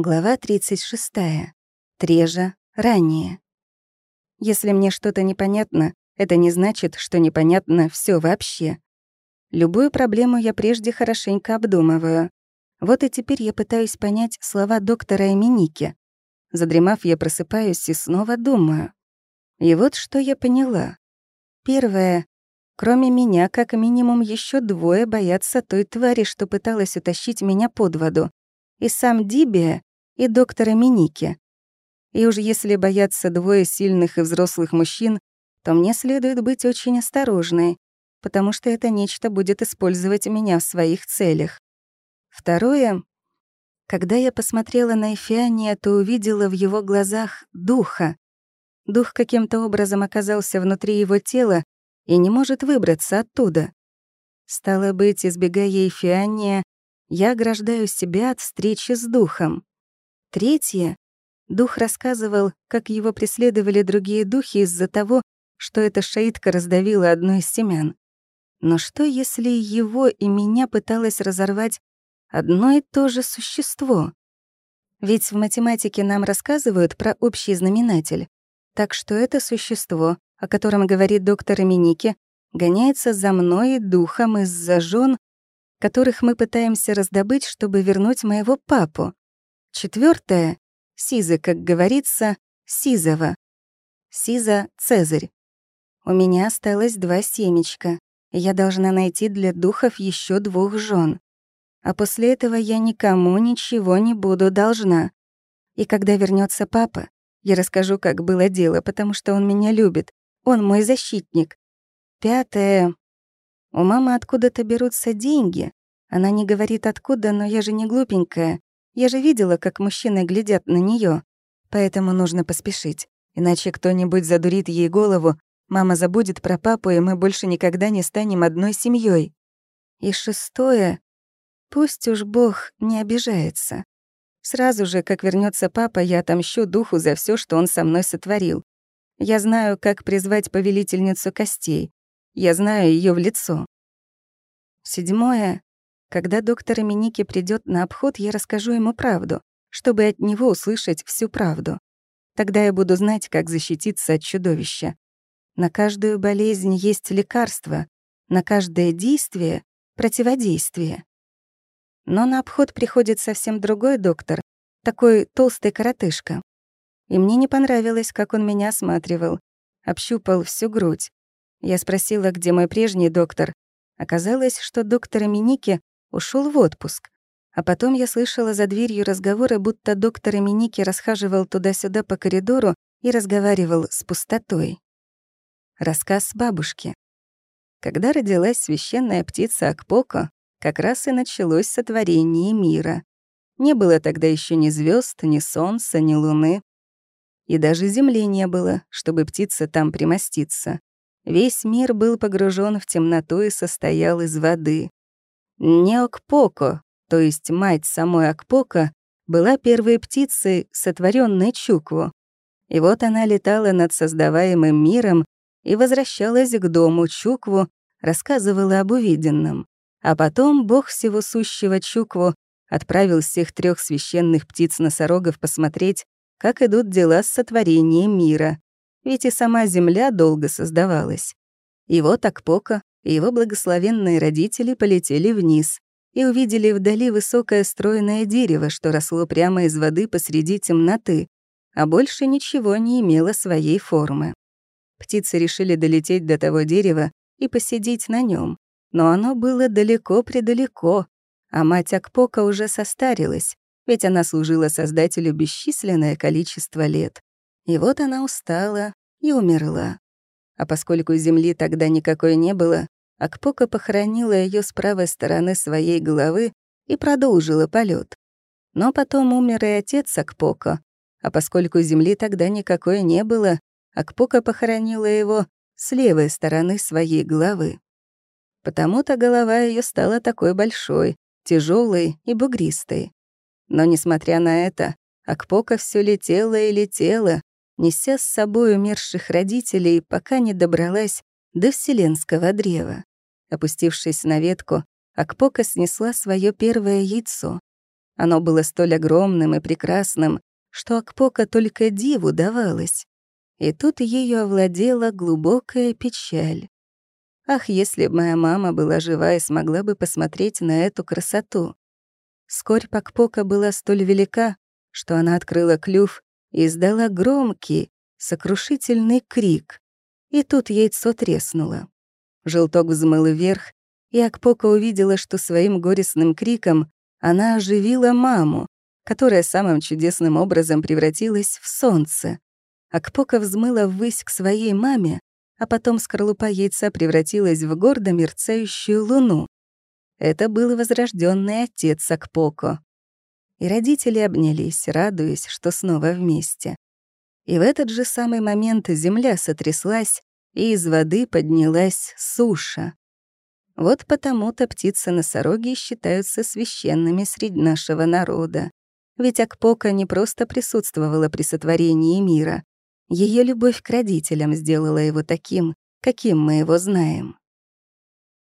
Глава 36. Трежа. Ранее. Если мне что-то непонятно, это не значит, что непонятно все вообще. Любую проблему я прежде хорошенько обдумываю. Вот и теперь я пытаюсь понять слова доктора Эминики. Задремав, я просыпаюсь и снова думаю. И вот что я поняла. Первое. Кроме меня, как минимум, еще двое боятся той твари, что пыталась утащить меня под воду. И сам Дибия, и доктора Миники. И уж если боятся двое сильных и взрослых мужчин, то мне следует быть очень осторожной, потому что это нечто будет использовать меня в своих целях. Второе. Когда я посмотрела на Эфиания, то увидела в его глазах духа. Дух каким-то образом оказался внутри его тела и не может выбраться оттуда. Стало быть, избегая Эфиания, я ограждаю себя от встречи с духом. Третье. Дух рассказывал, как его преследовали другие духи из-за того, что эта шаитка раздавила одно из семян. Но что, если его и меня пыталось разорвать одно и то же существо? Ведь в математике нам рассказывают про общий знаменатель. Так что это существо, о котором говорит доктор Миники, гоняется за мной духом из-за жен, которых мы пытаемся раздобыть, чтобы вернуть моего папу. Четвертое — Сиза, как говорится, Сизова. Сиза — Цезарь. У меня осталось два семечка. Я должна найти для духов еще двух жен. А после этого я никому ничего не буду должна. И когда вернется папа, я расскажу, как было дело, потому что он меня любит. Он мой защитник. Пятое. У мамы откуда-то берутся деньги. Она не говорит откуда, но я же не глупенькая. Я же видела, как мужчины глядят на нее, Поэтому нужно поспешить. Иначе кто-нибудь задурит ей голову, мама забудет про папу, и мы больше никогда не станем одной семьей. И шестое. Пусть уж Бог не обижается. Сразу же, как вернется папа, я отомщу духу за все, что он со мной сотворил. Я знаю, как призвать повелительницу костей. Я знаю ее в лицо. Седьмое. Когда доктор Миники придет на обход, я расскажу ему правду, чтобы от него услышать всю правду. Тогда я буду знать, как защититься от чудовища. На каждую болезнь есть лекарство, на каждое действие — противодействие. Но на обход приходит совсем другой доктор, такой толстый коротышка. И мне не понравилось, как он меня осматривал, общупал всю грудь. Я спросила, где мой прежний доктор. Оказалось, что доктор Миники ушел в отпуск. А потом я слышала за дверью разговоры, будто доктор Эминики расхаживал туда-сюда по коридору и разговаривал с пустотой. Рассказ бабушки. Когда родилась священная птица Акпоко, как раз и началось сотворение мира. Не было тогда еще ни звезд, ни солнца, ни луны. И даже земли не было, чтобы птица там примоститься. Весь мир был погружен в темноту и состоял из воды. Неокпоко, то есть мать самой Акпока, была первой птицей, сотворенной Чукву. И вот она летала над создаваемым миром и возвращалась к дому Чукву, рассказывала об увиденном. А потом бог всего сущего Чукву отправил всех трех священных птиц-носорогов посмотреть, как идут дела с сотворением мира. Ведь и сама земля долго создавалась. И вот Акпока его благословенные родители полетели вниз и увидели вдали высокое стройное дерево, что росло прямо из воды посреди темноты, а больше ничего не имело своей формы. Птицы решили долететь до того дерева и посидеть на нем, но оно было далеко-предалеко, а мать Акпока уже состарилась, ведь она служила Создателю бесчисленное количество лет. И вот она устала и умерла. А поскольку земли тогда никакой не было, Акпока похоронила ее с правой стороны своей головы и продолжила полет. Но потом умер и отец Акпока, а поскольку земли тогда никакой не было, Акпока похоронила его с левой стороны своей головы. Потому-то голова ее стала такой большой, тяжелой и бугристой. Но, несмотря на это, Акпока все летела и летела, неся с собой умерших родителей, пока не добралась до вселенского древа. Опустившись на ветку, Акпока снесла свое первое яйцо. Оно было столь огромным и прекрасным, что Акпока только диву давалось. И тут ею овладела глубокая печаль. Ах, если бы моя мама была жива и смогла бы посмотреть на эту красоту. Скорь Акпока была столь велика, что она открыла клюв и издала громкий, сокрушительный крик. И тут яйцо треснуло. Желток взмыл вверх, и Акпока увидела, что своим горестным криком она оживила маму, которая самым чудесным образом превратилась в солнце. Акпока взмыла ввысь к своей маме, а потом скорлупа яйца превратилась в гордо мерцающую луну. Это был возрожденный отец Акпоко. И родители обнялись, радуясь, что снова вместе. И в этот же самый момент земля сотряслась, и из воды поднялась суша. Вот потому-то птицы-носороги считаются священными среди нашего народа. Ведь Акпока не просто присутствовала при сотворении мира. Ее любовь к родителям сделала его таким, каким мы его знаем.